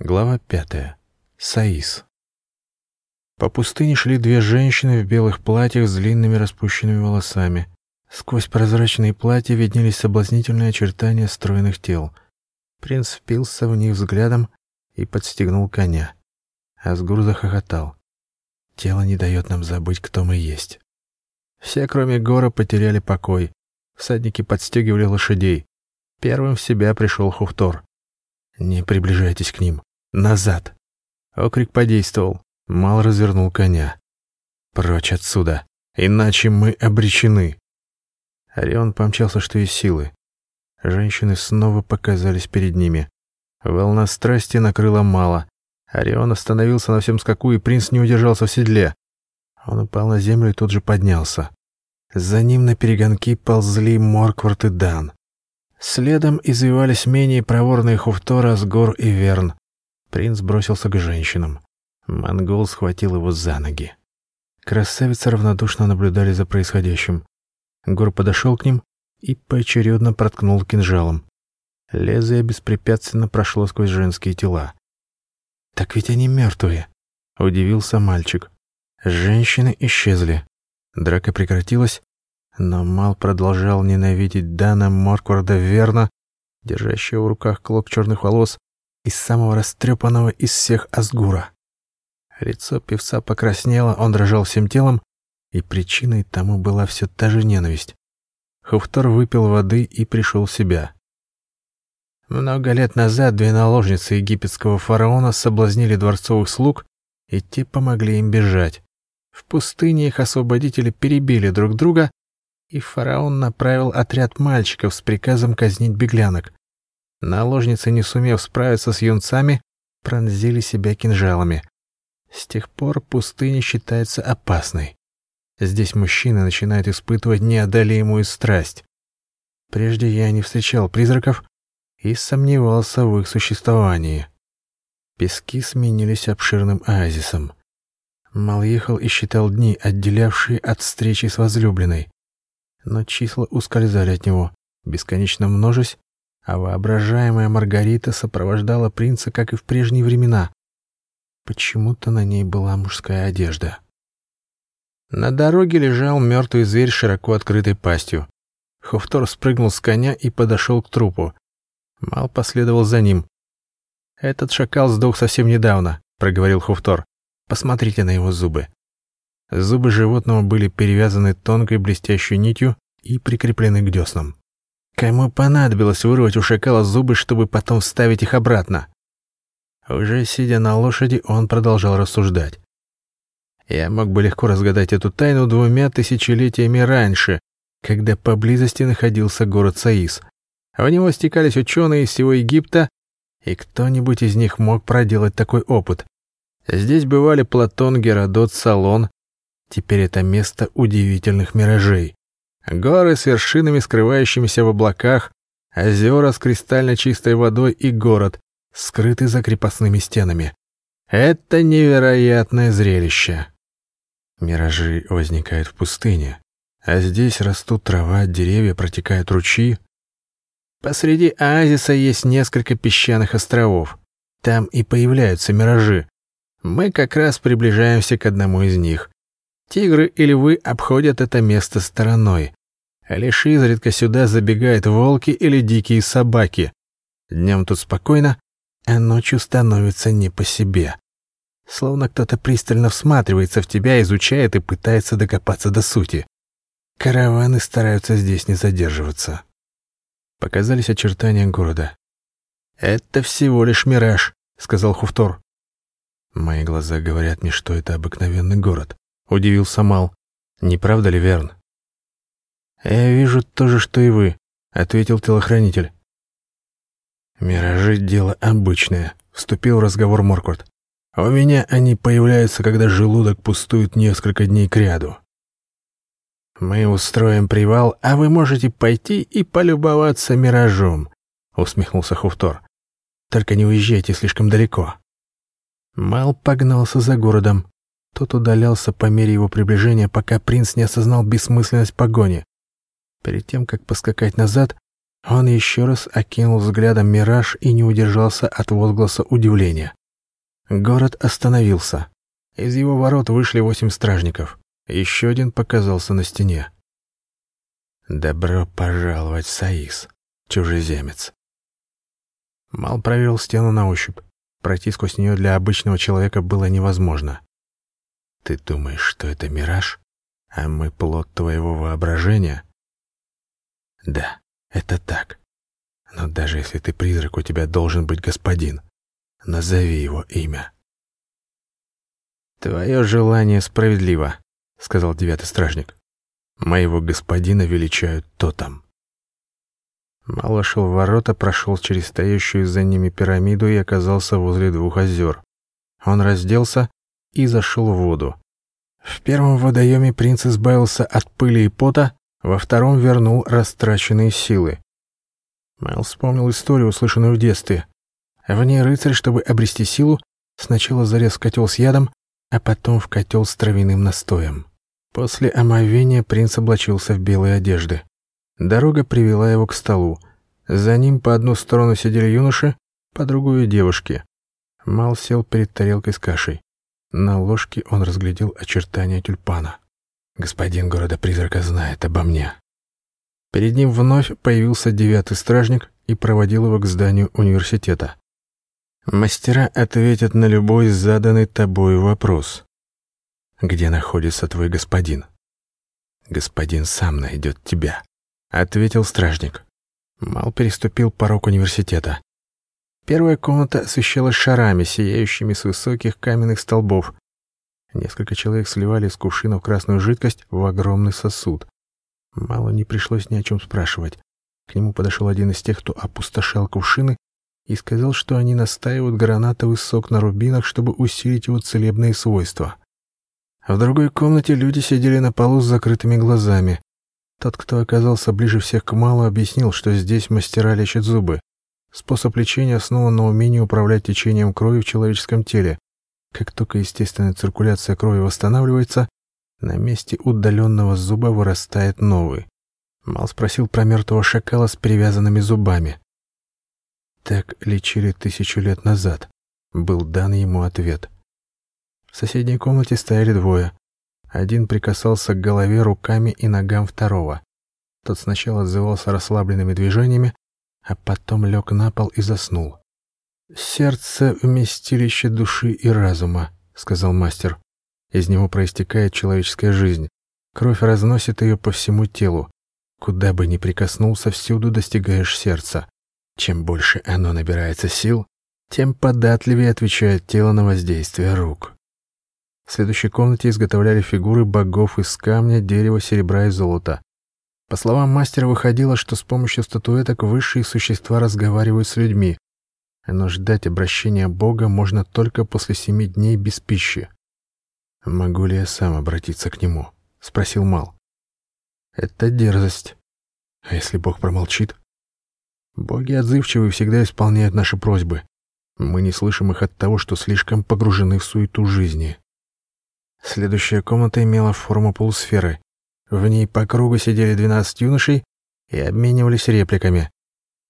Глава пятая. Саис. По пустыне шли две женщины в белых платьях с длинными распущенными волосами. Сквозь прозрачные платья виднелись соблазнительные очертания стройных тел. Принц впился в них взглядом и подстегнул коня. Асгур захохотал. Тело не дает нам забыть, кто мы есть. Все, кроме Гора, потеряли покой. Всадники подстегивали лошадей. Первым в себя пришел Хуфтор. «Не приближайтесь к ним. Назад!» Окрик подействовал. Мал развернул коня. «Прочь отсюда, иначе мы обречены!» Орион помчался, что из силы. Женщины снова показались перед ними. Волна страсти накрыла Мала. Орион остановился на всем скаку, и принц не удержался в седле. Он упал на землю и тут же поднялся. За ним на перегонки ползли Морквард и Дан. Следом извивались менее проворные Хуфтора, Сгор и Верн. Принц бросился к женщинам. Монгол схватил его за ноги. Красавицы равнодушно наблюдали за происходящим. Гор подошел к ним и поочередно проткнул кинжалом. Лезвие беспрепятственно прошло сквозь женские тела. «Так ведь они мертвые», — удивился мальчик. Женщины исчезли. Драка прекратилась, но Мал продолжал ненавидеть Дана Моркварда верно, держащего в руках клок черных волос и самого растрепанного из всех Асгура. Лицо певца покраснело, он дрожал всем телом, и причиной тому была все та же ненависть. Хуфтор выпил воды и пришел в себя. Много лет назад две наложницы египетского фараона соблазнили дворцовых слуг, и те помогли им бежать. В пустыне их освободители перебили друг друга, и фараон направил отряд мальчиков с приказом казнить беглянок. Наложницы, не сумев справиться с юнцами, пронзили себя кинжалами. С тех пор пустыня считается опасной. Здесь мужчины начинают испытывать неодолимую страсть. Прежде я не встречал призраков и сомневался в их существовании. Пески сменились обширным оазисом. Мал ехал и считал дни, отделявшие от встречи с возлюбленной но числа ускользали от него, бесконечно множась, а воображаемая Маргарита сопровождала принца, как и в прежние времена. Почему-то на ней была мужская одежда. На дороге лежал мертвый зверь широко открытой пастью. Хофтор спрыгнул с коня и подошел к трупу. Мал последовал за ним. «Этот шакал сдох совсем недавно», — проговорил Хофтор. «Посмотрите на его зубы. Зубы животного были перевязаны тонкой блестящей нитью и прикреплены к деснам. Кому понадобилось вырвать у шакала зубы, чтобы потом вставить их обратно? Уже сидя на лошади, он продолжал рассуждать. Я мог бы легко разгадать эту тайну двумя тысячелетиями раньше, когда поблизости находился город Саис. В него стекались ученые из всего Египта, и кто-нибудь из них мог проделать такой опыт. Здесь бывали Платон, Геродот, Салон, Теперь это место удивительных миражей. Горы с вершинами, скрывающимися в облаках, озера с кристально чистой водой и город, скрытый за крепостными стенами. Это невероятное зрелище. Миражи возникают в пустыне, а здесь растут трава, деревья, протекают ручьи. Посреди оазиса есть несколько песчаных островов. Там и появляются миражи. Мы как раз приближаемся к одному из них. Тигры и львы обходят это место стороной. Лишь изредка сюда забегают волки или дикие собаки. Днем тут спокойно, а ночью становится не по себе. Словно кто-то пристально всматривается в тебя, изучает и пытается докопаться до сути. Караваны стараются здесь не задерживаться. Показались очертания города. «Это всего лишь мираж», — сказал Хуфтор. Мои глаза говорят мне, что это обыкновенный город. — удивился Мал. «Не правда ли, Верн?» «Я вижу то же, что и вы», — ответил телохранитель. «Миражи — дело обычное», — вступил в разговор Морквард. «У меня они появляются, когда желудок пустует несколько дней кряду». «Мы устроим привал, а вы можете пойти и полюбоваться миражом», — усмехнулся Хуфтор. «Только не уезжайте слишком далеко». Мал погнался за городом, тот удалялся по мере его приближения, пока принц не осознал бессмысленность погони. Перед тем, как поскакать назад, Он еще раз окинул взглядом мираж и не удержался от возгласа удивления. Город остановился. Из его ворот вышли восемь стражников. Еще один показался на стене. «Добро пожаловать, Саис, чужеземец!» Мал проверил стену на ощупь. Пройти сквозь нее для обычного человека было невозможно. «Ты думаешь, что это мираж, а мы плод твоего воображения?» «Да, это так. Но даже если ты призрак, у тебя должен быть господин. Назови его имя». «Твое желание справедливо», — сказал девятый стражник. «Моего господина величают Тотом». Мал вошел в ворота, прошел через стоящую за ними пирамиду и оказался возле двух озер. Он разделся и зашел в воду. В первом водоеме принц избавился от пыли и пота, во втором вернул растраченные силы. Мэл вспомнил историю, услышанную в детстве. В ней рыцарь, чтобы обрести силу, сначала залез в котел с ядом, а потом в котел с травяным настоем. После омовения принц облачился в белые одежды. Дорога привела его к столу. За ним по одну сторону сидели юноши, по другую — девушки. Мал сел перед тарелкой с кашей. На ложке он разглядел очертания тюльпана. «Господин города-призрака знает обо мне». Перед ним вновь появился девятый стражник и проводил его к зданию университета. Мастера ответят на любой заданный тобой вопрос. «Где находится твой господин?» «Господин сам найдет тебя», ответил стражник. Мал переступил порог университета. Первая комната освещалась шарами, сияющими с высоких каменных столбов. Несколько человек сливали из кувшина красную жидкость в огромный сосуд. Мало не пришлось ни о чем спрашивать. К нему подошел один из тех, кто опустошал кувшины, и сказал, что они настаивают гранатовый сок на рубинах, чтобы усилить его целебные свойства. В другой комнате люди сидели на полу с закрытыми глазами. Тот, кто оказался ближе всех к Малу, объяснил, что здесь мастера лечат зубы. Способ лечения основан на умении управлять течением крови в человеческом теле. Как только естественная циркуляция крови восстанавливается, на месте удаленного зуба вырастает новый. Мал спросил про мертвого шакала с перевязанными зубами. Так лечили тысячу лет назад. Был дан ему ответ. В соседней комнате стояли двое. Один прикасался к голове руками и ногам второго. Тот сначала отзывался расслабленными движениями, а потом лег на пол и заснул. «Сердце — вместилище души и разума», — сказал мастер. «Из него проистекает человеческая жизнь. Кровь разносит ее по всему телу. Куда бы ни прикоснулся, всюду достигаешь сердца. Чем больше оно набирается сил, тем податливее отвечает тело на воздействие рук. В следующей комнате изготовляли фигуры богов из камня, дерева, серебра и золота. По словам мастера, выходило, что с помощью статуэток высшие существа разговаривают с людьми, но ждать обращения Бога можно только после семи дней без пищи. «Могу ли я сам обратиться к нему?» — спросил Мал. «Это дерзость. А если Бог промолчит?» «Боги отзывчивы и всегда исполняют наши просьбы. Мы не слышим их от того, что слишком погружены в суету жизни». Следующая комната имела форму полусферы. В ней по кругу сидели 12 юношей и обменивались репликами.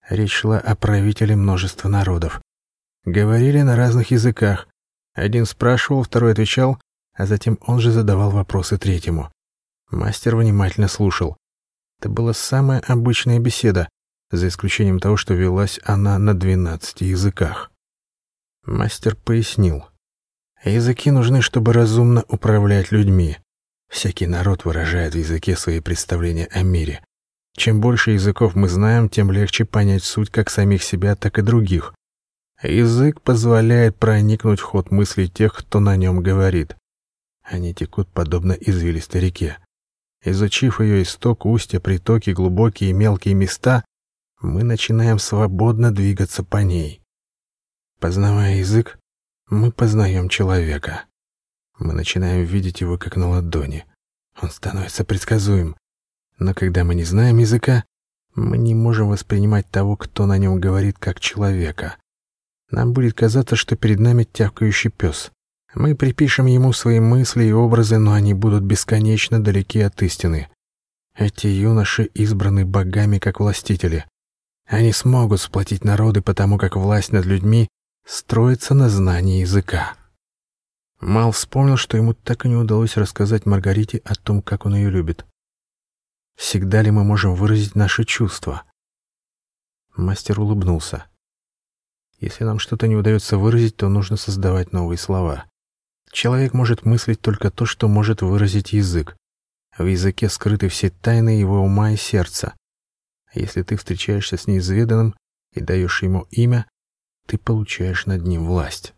Речь шла о правителе множества народов. Говорили на разных языках. Один спрашивал, второй отвечал, а затем он же задавал вопросы третьему. Мастер внимательно слушал. Это была самая обычная беседа, за исключением того, что велась она на 12 языках. Мастер пояснил. Языки нужны, чтобы разумно управлять людьми. Всякий народ выражает в языке свои представления о мире. Чем больше языков мы знаем, тем легче понять суть как самих себя, так и других. Язык позволяет проникнуть в ход мыслей тех, кто на нем говорит. Они текут подобно извилистой реке. Изучив ее исток, устья, притоки, глубокие и мелкие места, мы начинаем свободно двигаться по ней. Познавая язык, мы познаем человека. Мы начинаем видеть его как на ладони. Он становится предсказуем. Но когда мы не знаем языка, мы не можем воспринимать того, кто на нем говорит, как человека. Нам будет казаться, что перед нами тявкающий пес. Мы припишем ему свои мысли и образы, но они будут бесконечно далеки от истины. Эти юноши избраны богами как властители. Они смогут сплотить народы, потому как власть над людьми строится на знании языка. Мал вспомнил, что ему так и не удалось рассказать Маргарите о том, как он ее любит. Всегда ли мы можем выразить наши чувства? Мастер улыбнулся. Если нам что-то не удается выразить, то нужно создавать новые слова. Человек может мыслить только то, что может выразить язык. В языке скрыты все тайны его ума и сердца. Если ты встречаешься с неизведанным и даешь ему имя, ты получаешь над ним власть.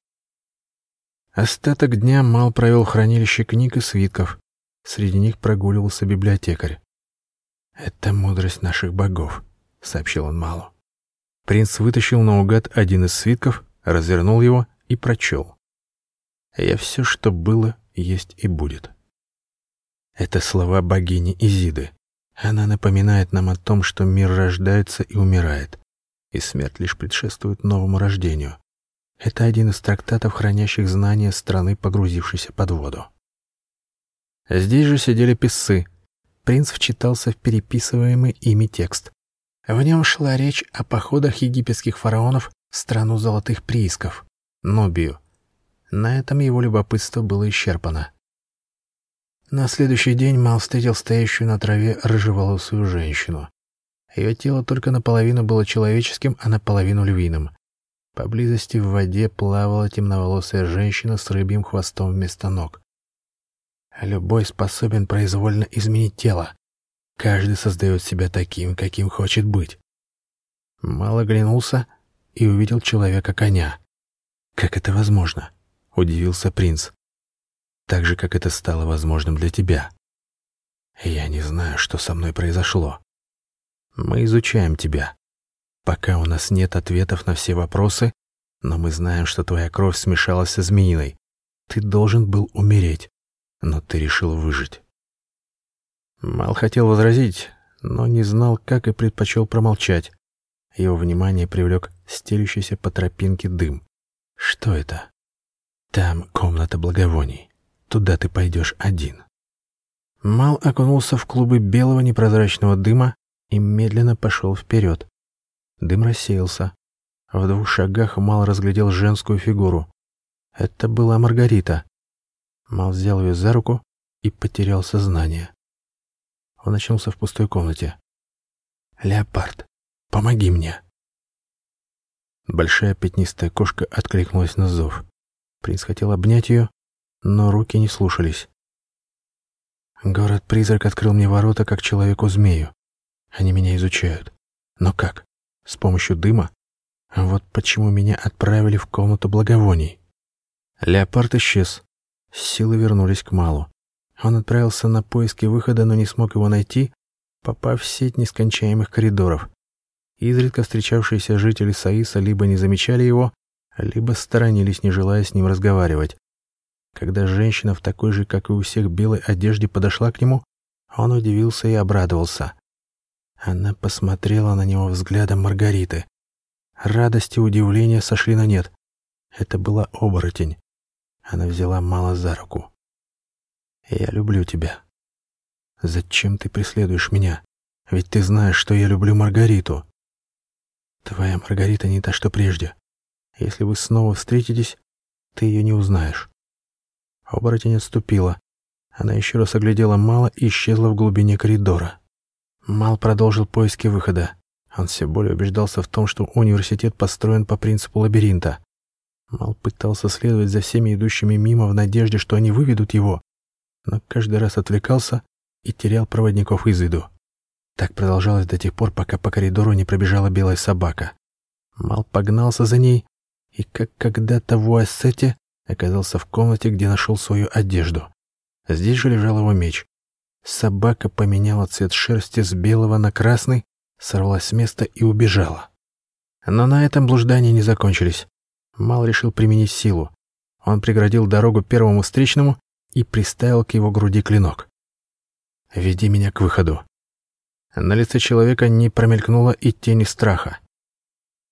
Остаток дня Мал провел в хранилище книг и свитков. Среди них прогуливался библиотекарь. «Это мудрость наших богов», — сообщил он Малу. Принц вытащил наугад один из свитков, развернул его и прочел. «Я все, что было, есть и будет». Это слова богини Изиды. Она напоминает нам о том, что мир рождается и умирает, и смерть лишь предшествует новому рождению. Это один из трактатов, хранящих знания страны, погрузившейся под воду. Здесь же сидели писцы. Принц вчитался в переписываемый ими текст. В нем шла речь о походах египетских фараонов в страну золотых приисков, Нобию. На этом его любопытство было исчерпано. На следующий день Мал встретил стоящую на траве рыжеволосую женщину. Ее тело только наполовину было человеческим, а наполовину львиным. Поблизости в воде плавала темноволосая женщина с рыбьим хвостом вместо ног. Любой способен произвольно изменить тело. Каждый создает себя таким, каким хочет быть. Мало оглянулся и увидел человека-коня. «Как это возможно?» — удивился принц. «Так же, как это стало возможным для тебя. Я не знаю, что со мной произошло. Мы изучаем тебя. Пока у нас нет ответов на все вопросы, но мы знаем, что твоя кровь смешалась со змеиной. Ты должен был умереть, но ты решил выжить. Мал хотел возразить, но не знал, как и предпочел промолчать. Его внимание привлек стелющийся по тропинке дым. Что это? Там комната благовоний. Туда ты пойдешь один. Мал окунулся в клубы белого непрозрачного дыма и медленно пошел вперед. Дым рассеялся. В двух шагах Мал разглядел женскую фигуру. Это была Маргарита. Мал взял ее за руку и потерял сознание. Он очнулся в пустой комнате. «Леопард, помоги мне!» Большая пятнистая кошка откликнулась на зов. Принц хотел обнять ее, но руки не слушались. Город-призрак открыл мне ворота, как человеку-змею. Они меня изучают. Но как? С помощью дыма. Вот почему меня отправили в комнату благовоний. Леопард исчез. Силы вернулись к Малу. Он отправился на поиски выхода, но не смог его найти, попав в сеть нескончаемых коридоров. Изредка встречавшиеся жители Саиса либо не замечали его, либо сторонились, не желая с ним разговаривать. Когда женщина в такой же, как и у всех, белой одежде подошла к нему, он удивился и обрадовался. Она посмотрела на него взглядом Маргариты. Радость и удивление сошли на нет. Это была оборотень. Она взяла мало за руку. «Я люблю тебя. Зачем ты преследуешь меня? Ведь ты знаешь, что я люблю Маргариту. Твоя Маргарита не та, что прежде. Если вы снова встретитесь, ты ее не узнаешь». Оборотень отступила. Она еще раз оглядела мало и исчезла в глубине коридора. Мал продолжил поиски выхода. Он все более убеждался в том, что университет построен по принципу лабиринта. Мал пытался следовать за всеми идущими мимо в надежде, что они выведут его, но каждый раз отвлекался и терял проводников из виду. Так продолжалось до тех пор, пока по коридору не пробежала белая собака. Мал погнался за ней и, как когда-то в Уассете, оказался в комнате, где нашел свою одежду. Здесь же лежал его меч. Собака поменяла цвет шерсти с белого на красный, сорвалась с места и убежала. Но на этом блуждания не закончились. Мал решил применить силу. Он преградил дорогу первому встречному и приставил к его груди клинок. «Веди меня к выходу». На лице человека не промелькнуло и тени страха.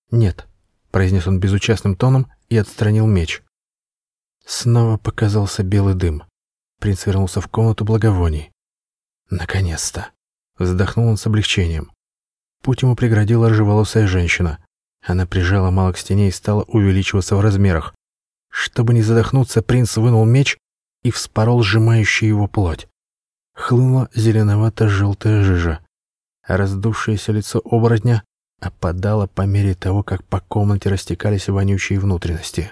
«Нет», — произнес он безучастным тоном и отстранил меч. Снова показался белый дым. Принц вернулся в комнату благовоний. Наконец-то. Вздохнул он с облегчением. Путь ему преградила рыжеволосая женщина. Она прижала Мала к стене и стала увеличиваться в размерах. Чтобы не задохнуться, принц вынул меч и вспорол сжимающую его плоть. Хлынула зеленовато-желтая жижа. Раздувшееся лицо оборотня опадало по мере того, как по комнате растекались вонючие внутренности.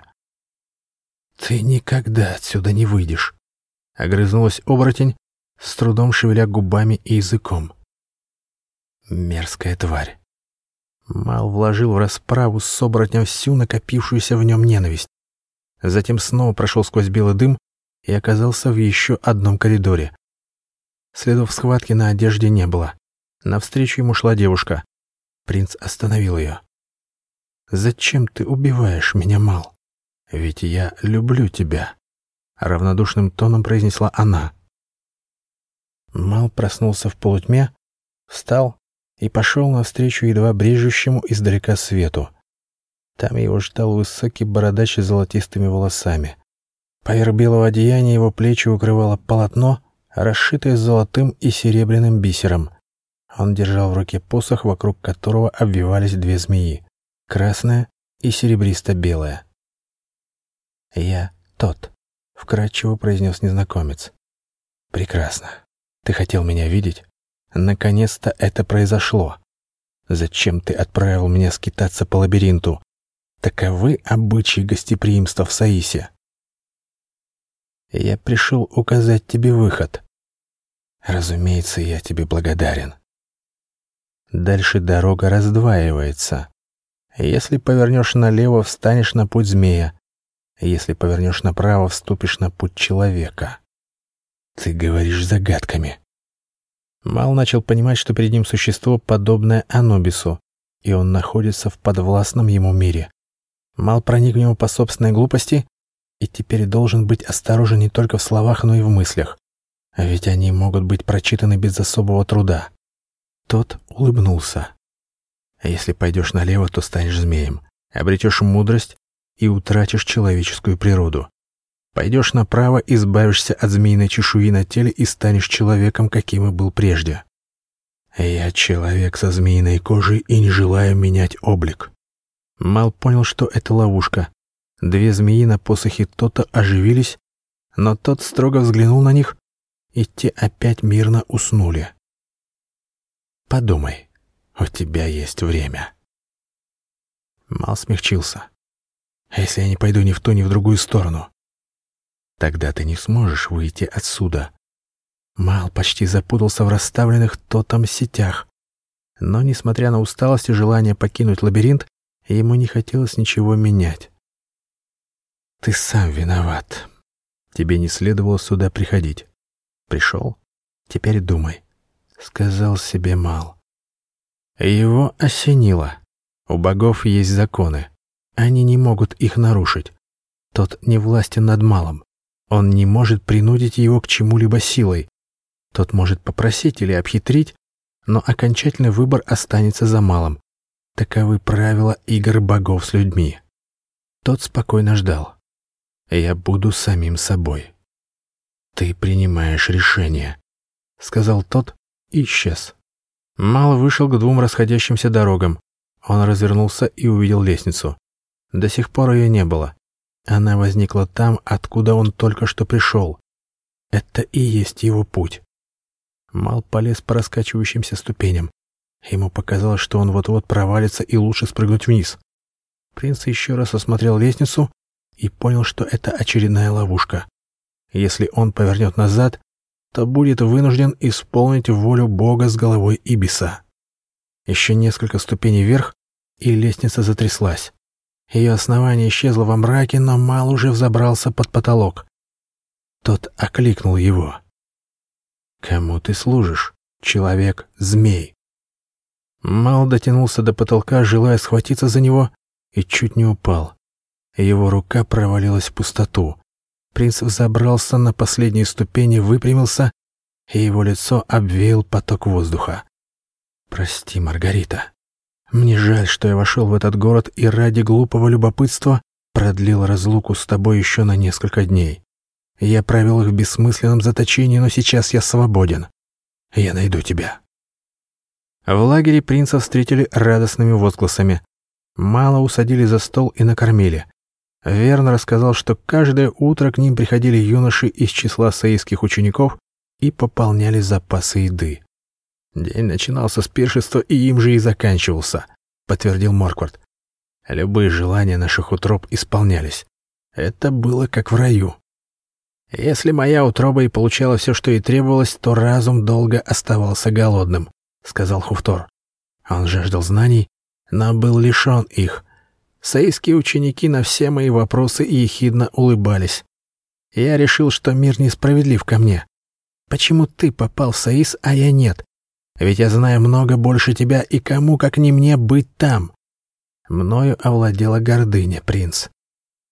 «Ты никогда отсюда не выйдешь», — огрызнулась оборотень, с трудом шевеля губами и языком. Мерзкая тварь. Мал вложил в расправу с оборотнем всю накопившуюся в нем ненависть. Затем снова прошел сквозь белый дым и оказался в еще одном коридоре. Следов схватки на одежде не было. Навстречу ему шла девушка. Принц остановил ее. «Зачем ты убиваешь меня, Мал? Ведь я люблю тебя», — равнодушным тоном произнесла она. Мал проснулся в полутьме, встал и пошел навстречу едва брежущему издалека свету. Там его ждал высокий бородач с золотистыми волосами. Поверх белого одеяния его плечи укрывало полотно, расшитое золотым и серебряным бисером. Он держал в руке посох, вокруг которого обвивались две змеи — красная и серебристо-белая. «Я тот», — вкратчиво произнес незнакомец. «Прекрасно. Ты хотел меня видеть? Наконец-то это произошло. Зачем ты отправил меня скитаться по лабиринту? Таковы обычаи гостеприимства в Саисе. Я пришел указать тебе выход. Разумеется, я тебе благодарен. Дальше дорога раздваивается. Если повернешь налево, встанешь на путь змея. Если повернешь направо, вступишь на путь человека. Ты говоришь загадками. Мал начал понимать, что перед ним существо, подобное Анубису, и он находится в подвластном ему мире. Мал проник в него по собственной глупости и теперь должен быть осторожен не только в словах, но и в мыслях. А ведь они могут быть прочитаны без особого труда. Тот улыбнулся. Если пойдешь налево, то станешь змеем, обретешь мудрость и утратишь человеческую природу. Пойдешь направо, избавишься от змеиной чешуи на теле и станешь человеком, каким и был прежде. Я человек со змеиной кожей и не желаю менять облик. Мал понял, что это ловушка. Две змеи на посохе Тота оживились, но тот строго взглянул на них, и те опять мирно уснули. Подумай, у тебя есть время. Мал смягчился. А если я не пойду ни в ту, ни в другую сторону? Тогда ты не сможешь выйти отсюда. Мал почти запутался в расставленных тотом сетях. Но, несмотря на усталость и желание покинуть лабиринт, ему не хотелось ничего менять. «Ты сам виноват. Тебе не следовало сюда приходить. Пришел? Теперь думай», — сказал себе Мал. Его осенило. У богов есть законы. Они не могут их нарушить. Тот не властен над Малом. Он не может принудить его к чему-либо силой. Тот может попросить или обхитрить, но окончательный выбор останется за малым. Таковы правила игр богов с людьми. Тот спокойно ждал. «Я буду самим собой». «Ты принимаешь решение», — сказал тот и исчез. Мал вышел к двум расходящимся дорогам. Он развернулся и увидел лестницу. До сих пор ее не было. Она возникла там, откуда он только что пришел. Это и есть его путь. Мал полез по раскачивающимся ступеням. Ему показалось, что он вот-вот провалится и лучше спрыгнуть вниз. Принц еще раз осмотрел лестницу и понял, что это очередная ловушка. Если он повернет назад, то будет вынужден исполнить волю Бога с головой Ибиса. Еще несколько ступеней вверх, и лестница затряслась. Ее основание исчезло во мраке, но Мал уже взобрался под потолок. Тот окликнул его. «Кому ты служишь, человек-змей?» Мал дотянулся до потолка, желая схватиться за него, и чуть не упал. Его рука провалилась в пустоту. Принц взобрался на последние ступени, выпрямился, и его лицо обвеял поток воздуха. «Прости, Маргарита», мне жаль, что я вошел в этот город и ради глупого любопытства продлил разлуку с тобой еще на несколько дней. Я провел их в бессмысленном заточении, но сейчас я свободен. Я найду тебя. В лагере принца встретили радостными возгласами. Мало усадили за стол и накормили. Верн рассказал, что каждое утро к ним приходили юноши из числа саийских учеников и пополняли запасы еды. День начинался с пиршества, и им же и заканчивался, подтвердил Морквард. Любые желания наших утроб исполнялись. Это было как в раю. Если моя утроба и получала все, что ей требовалось, то разум долго оставался голодным, сказал Хуфтор. Он жаждал знаний, но был лишен их. Саийские ученики на все мои вопросы ехидно улыбались. Я решил, что мир несправедлив ко мне. Почему ты попал в Саис, а я нет? Ведь я знаю много больше тебя, и кому, как не мне, быть там. Мною овладела гордыня, принц.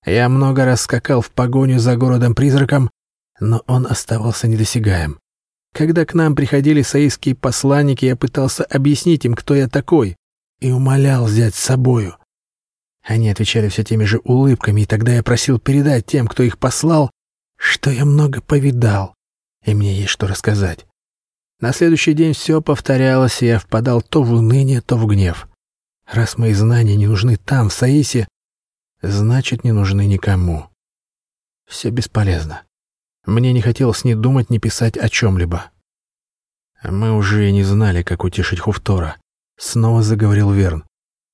Я много раз скакал в погоню за городом-призраком, но он оставался недосягаем. Когда к нам приходили саистские посланники, я пытался объяснить им, кто я такой, и умолял взять с собою. Они отвечали все теми же улыбками, и тогда я просил передать тем, кто их послал, что я много повидал, и мне есть что рассказать. На следующий день все повторялось, и я впадал то в уныние, то в гнев. Раз мои знания не нужны там, в Саисе, значит, не нужны никому. Все бесполезно. Мне не хотелось ни думать, ни писать о чем-либо. Мы уже и не знали, как утешить Хуфтора. Снова заговорил Верн.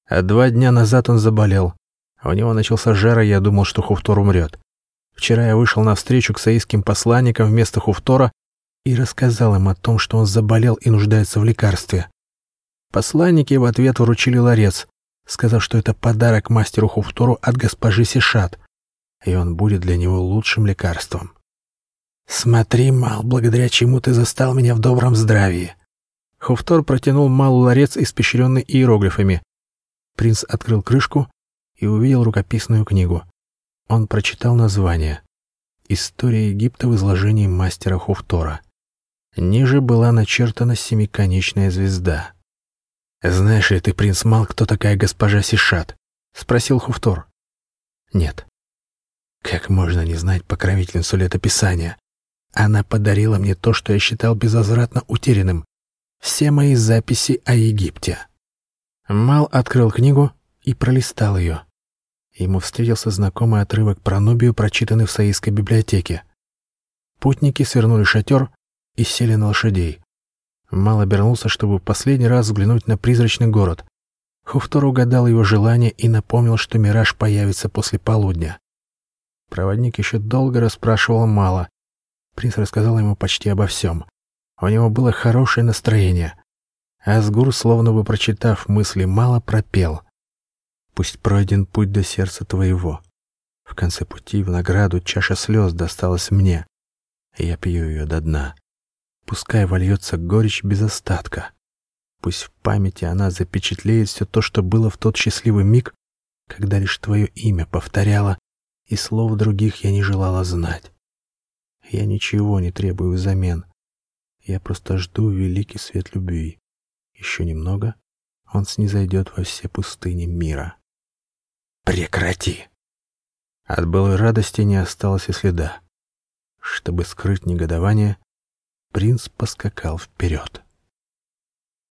А два дня назад он заболел. У него начался жар, и я думал, что Хуфтор умрет. Вчера я вышел на встречу к саистским посланникам вместо Хуфтора и рассказал им о том, что он заболел и нуждается в лекарстве. Посланники в ответ вручили ларец, сказав, что это подарок мастеру Хуфтору от госпожи Сишат, и он будет для него лучшим лекарством. «Смотри, Мал, благодаря чему ты застал меня в добром здравии». Хуфтор протянул Малу ларец, испещренный иероглифами. Принц открыл крышку и увидел рукописную книгу. Он прочитал название «История Египта в изложении мастера Хуфтора». Ниже была начертана семиконечная звезда. «Знаешь ли ты, принц Мал, кто такая госпожа Сишат?» — спросил Хуфтор. «Нет». «Как можно не знать покровительницу летописания? Она подарила мне то, что я считал безвозвратно утерянным. Все мои записи о Египте». Мал открыл книгу и пролистал ее. Ему встретился знакомый отрывок про Нубию, прочитанный в Саидской библиотеке. Путники свернули шатер и сели на лошадей. Мал обернулся, чтобы последний раз взглянуть на призрачный город. Хуфтор угадал его желание и напомнил, что мираж появится после полудня. Проводник еще долго расспрашивал Мала. Принц рассказал ему почти обо всем. У него было хорошее настроение. Асгур, словно бы прочитав мысли Мала, пропел. «Пусть пройден путь до сердца твоего. В конце пути в награду чаша слез досталась мне, я пью ее до дна. Пускай вольется горечь без остатка. Пусть в памяти она запечатлеет все то, что было в тот счастливый миг, когда лишь твое имя повторяла, и слов других я не желала знать. Я ничего не требую взамен. Я просто жду великий свет любви. Еще немного, он снизойдет во все пустыни мира. Прекрати! От былой радости не осталось и следа. Чтобы скрыть негодование, принц поскакал вперед.